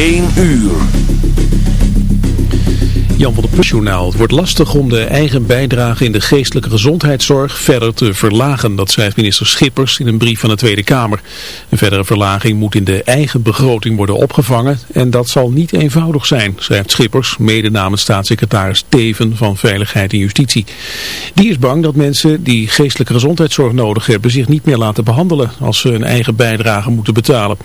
1 uur. Jan van der Pusjournaal. Het wordt lastig om de eigen bijdrage in de geestelijke gezondheidszorg verder te verlagen. Dat schrijft minister Schippers in een brief van de Tweede Kamer. Een verdere verlaging moet in de eigen begroting worden opgevangen. En dat zal niet eenvoudig zijn, schrijft Schippers, mede namens staatssecretaris Teven van Veiligheid en Justitie. Die is bang dat mensen die geestelijke gezondheidszorg nodig hebben zich niet meer laten behandelen als ze een eigen bijdrage moeten betalen.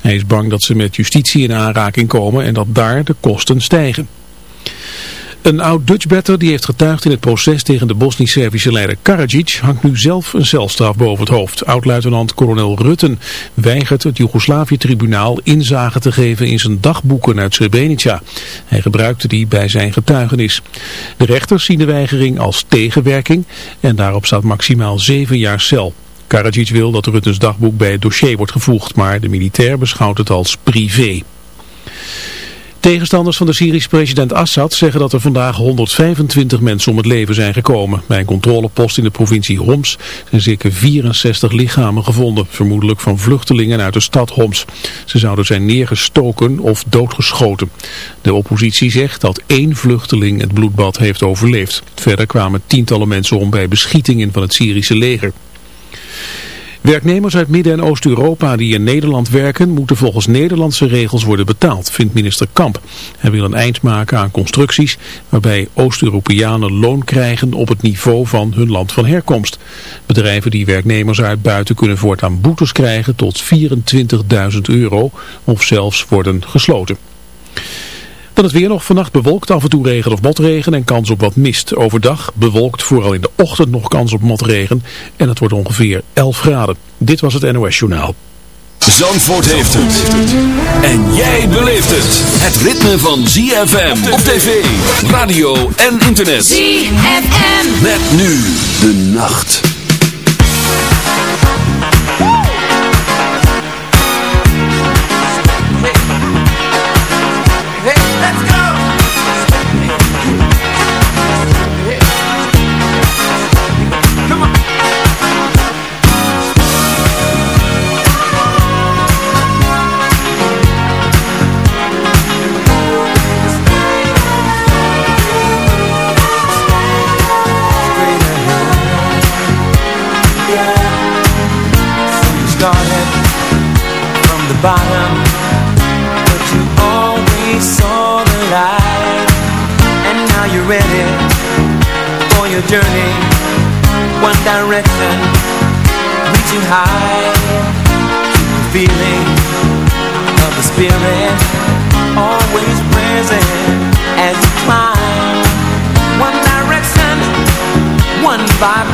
Hij is bang dat ze met justitie in aanraking komen en dat daar de kosten stijgen. Een oud Dutchbetter die heeft getuigd in het proces tegen de Bosnisch-Servische leider Karadzic hangt nu zelf een celstraf boven het hoofd. Oud-luitenant-kolonel Rutten weigert het Joegoslavië-tribunaal inzage te geven in zijn dagboeken uit Srebrenica. Hij gebruikte die bij zijn getuigenis. De rechters zien de weigering als tegenwerking en daarop staat maximaal zeven jaar cel. Karadzic wil dat Ruttens dagboek bij het dossier wordt gevoegd, maar de militair beschouwt het als privé. Tegenstanders van de Syrische president Assad zeggen dat er vandaag 125 mensen om het leven zijn gekomen. Bij een controlepost in de provincie Homs zijn zeker 64 lichamen gevonden, vermoedelijk van vluchtelingen uit de stad Homs. Ze zouden zijn neergestoken of doodgeschoten. De oppositie zegt dat één vluchteling het bloedbad heeft overleefd. Verder kwamen tientallen mensen om bij beschietingen van het Syrische leger. Werknemers uit Midden- en Oost-Europa die in Nederland werken moeten volgens Nederlandse regels worden betaald, vindt minister Kamp. Hij wil een eind maken aan constructies waarbij Oost-Europeanen loon krijgen op het niveau van hun land van herkomst. Bedrijven die werknemers uitbuiten kunnen voortaan boetes krijgen tot 24.000 euro of zelfs worden gesloten. Dan het weer nog vannacht bewolkt, af en toe regen of motregen en kans op wat mist. Overdag bewolkt, vooral in de ochtend nog kans op motregen en het wordt ongeveer 11 graden. Dit was het NOS Journaal. Zandvoort heeft het. En jij beleeft het. Het ritme van ZFM op tv, radio en internet. ZFM. Met nu de nacht. Journey One direction Reaching high Keep the feeling Of the spirit Always present As you climb. One direction One vibration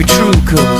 be true, cause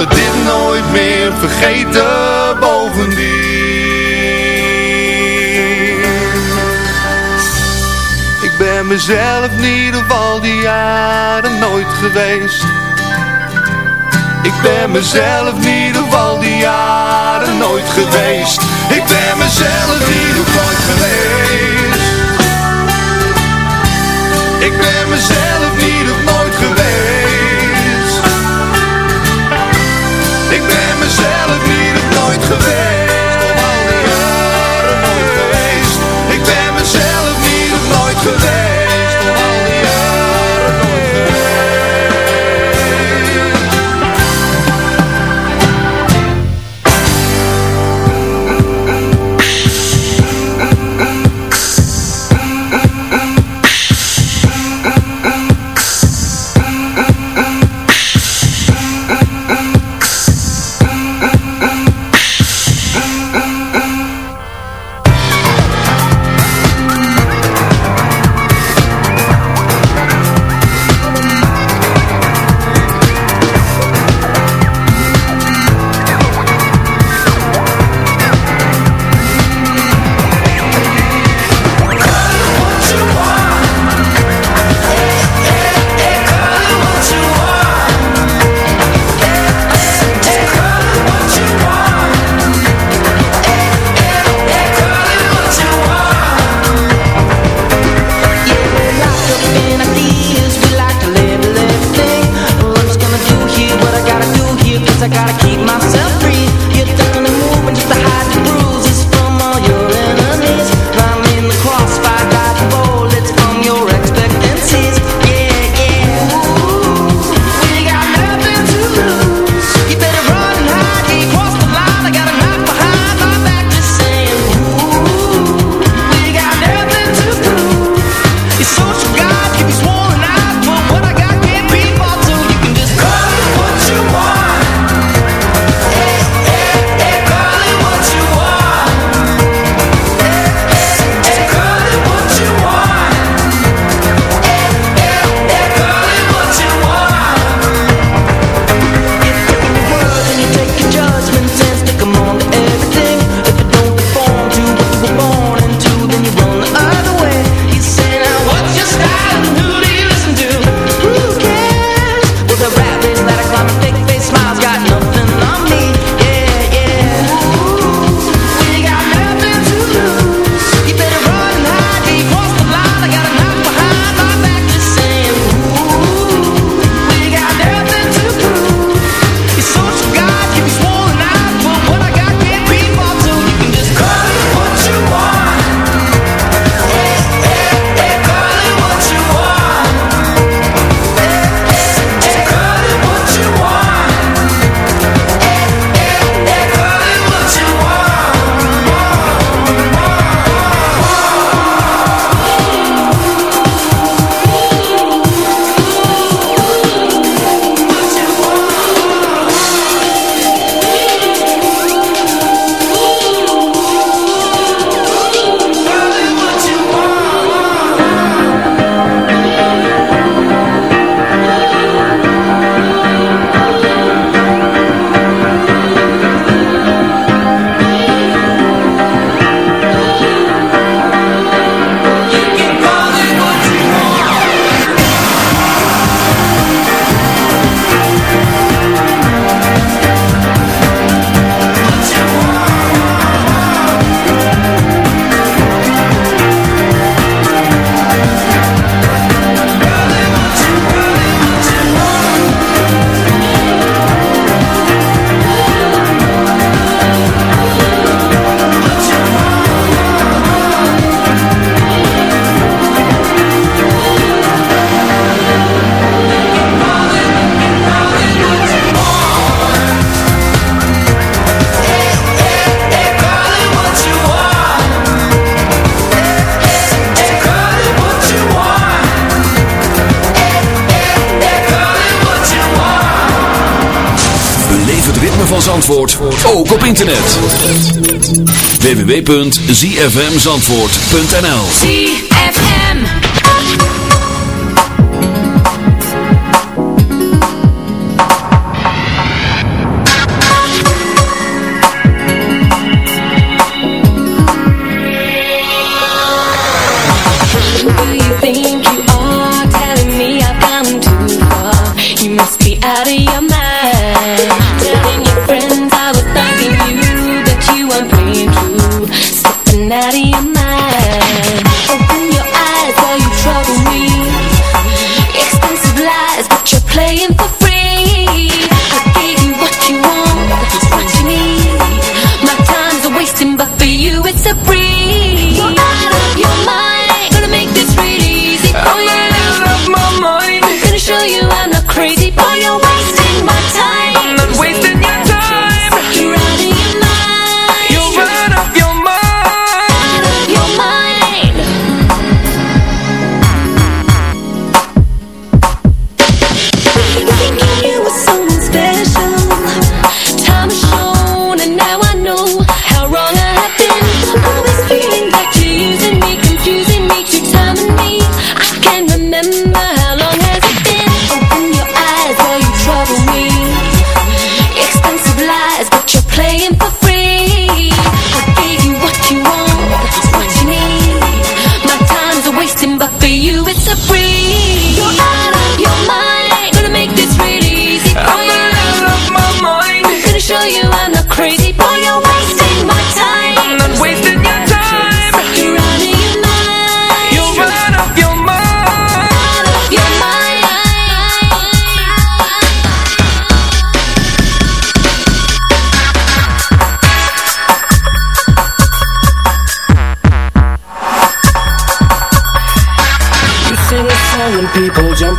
Me dit nooit meer vergeten Bovendien. Ik ben mezelf niet op al die jaren nooit geweest. Ik ben mezelf niet op al die jaren nooit geweest. Ik ben mezelf niet nooit geweest. Ik ben mezelf Ik ben mezelf niet op nooit geweest. Al die jaren Ik ben mezelf niet op nooit geweest www.zfmzandvoort.nl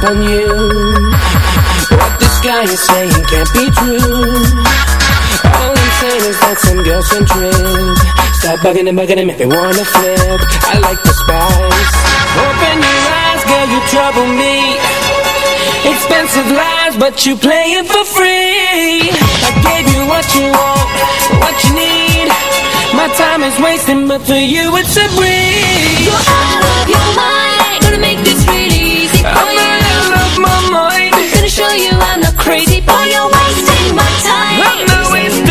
up on you. What this guy is saying can't be true. All I'm saying is that some girls can trip Stop bugging and bugging him if they wanna flip. I like the spice. Open your eyes, girl, you trouble me. Expensive lies, but you play it for free. I gave you what you want, what you need. My time is wasting, but for you it's a breeze. You're out of your mind, gonna make this really On your way, my time.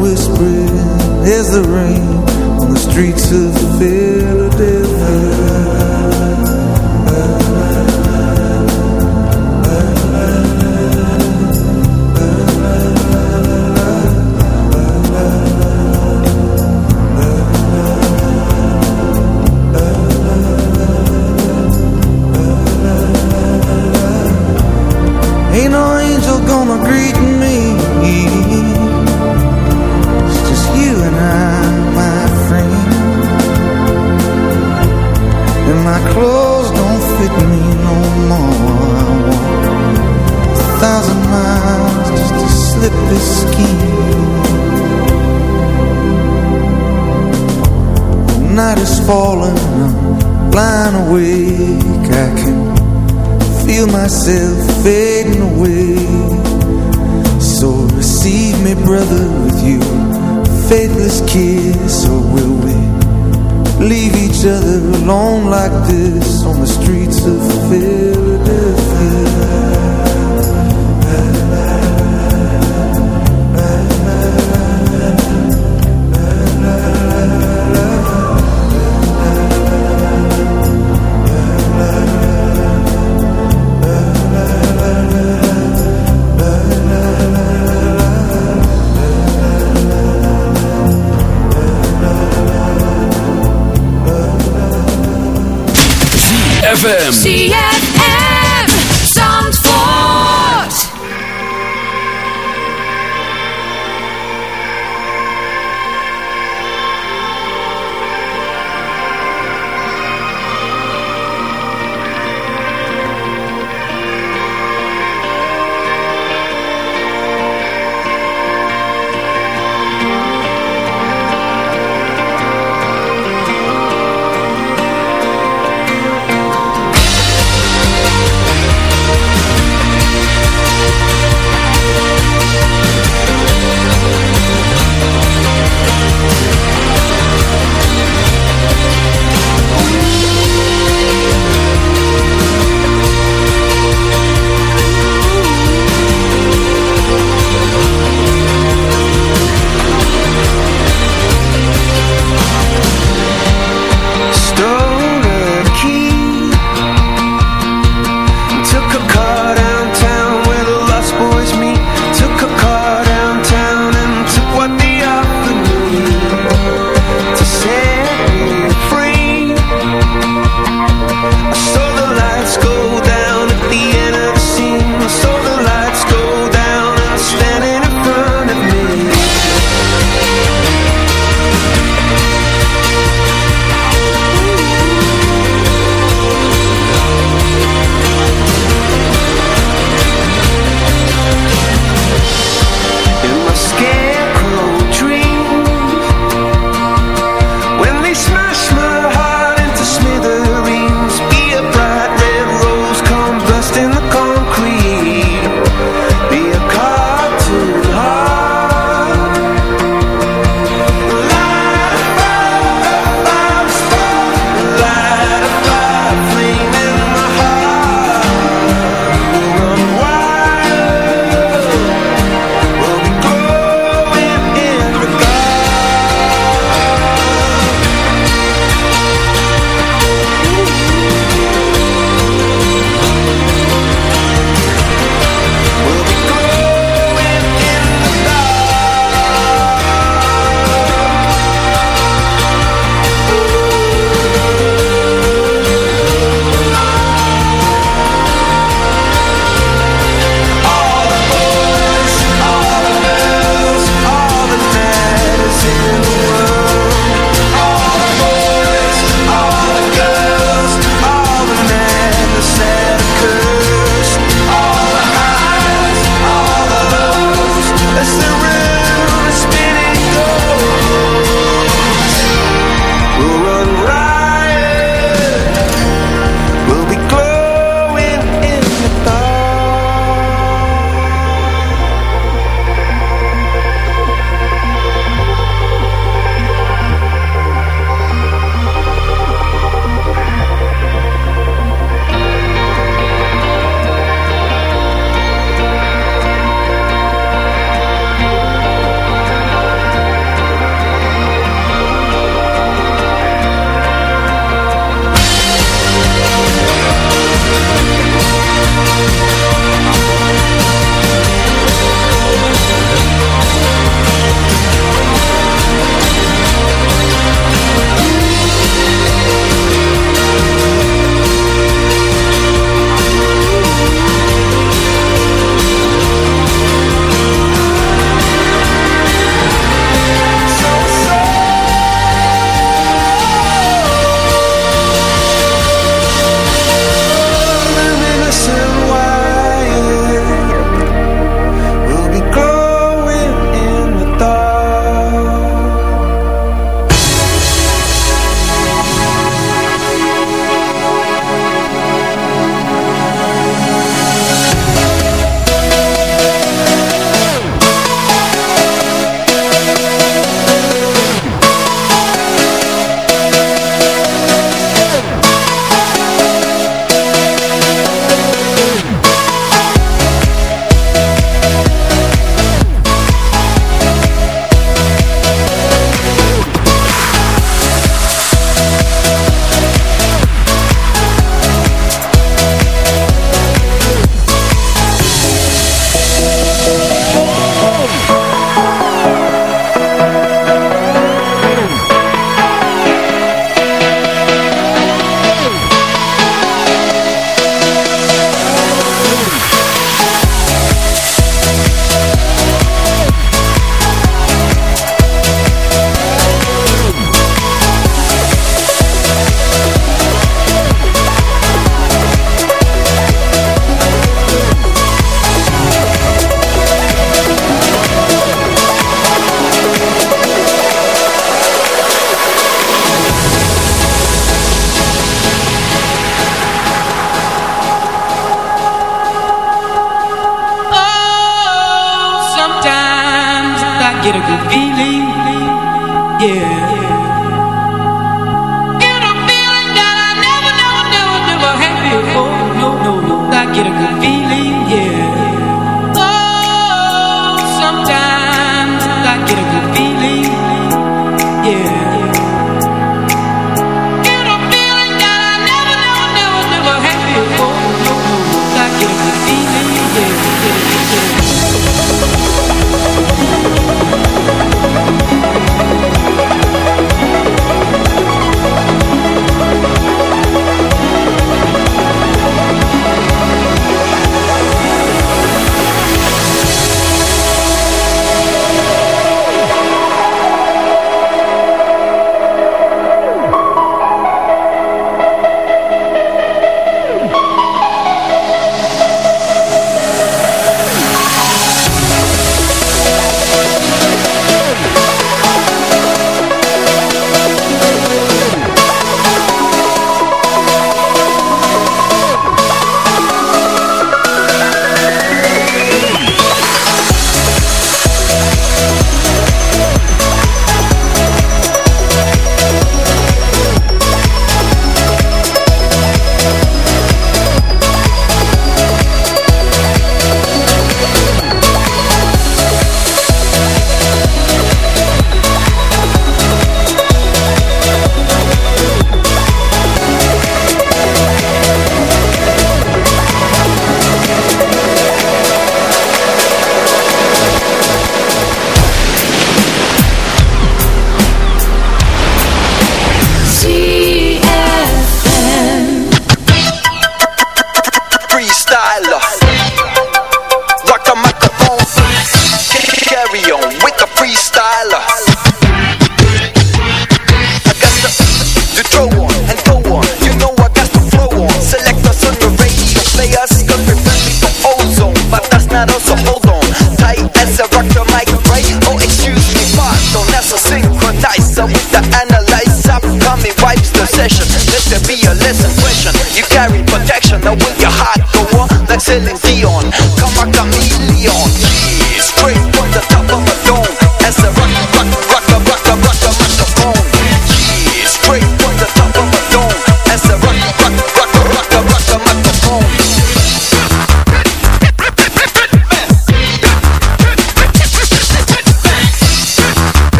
whispering as the rain on the streets of fear. Alone like this On the streets of Philadelphia ZFM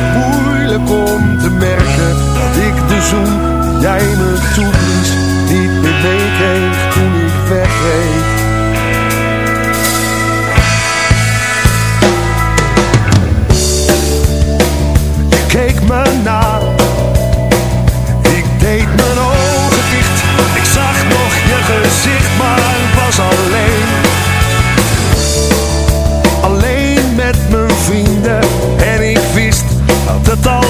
het moeilijk om te merken dat ik de zoen jij me toeblies niet meer kreeg toen ik wegreed. Je keek me na, ik deed mijn ogen dicht, ik zag nog je gezicht maar. Dat